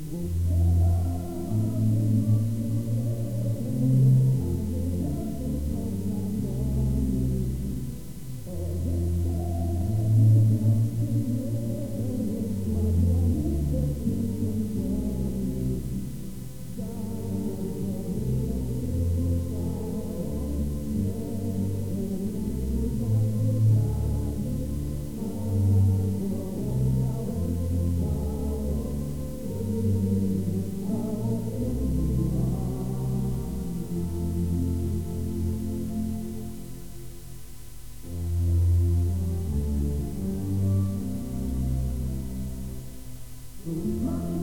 Mm-hmm. Mm-hmm.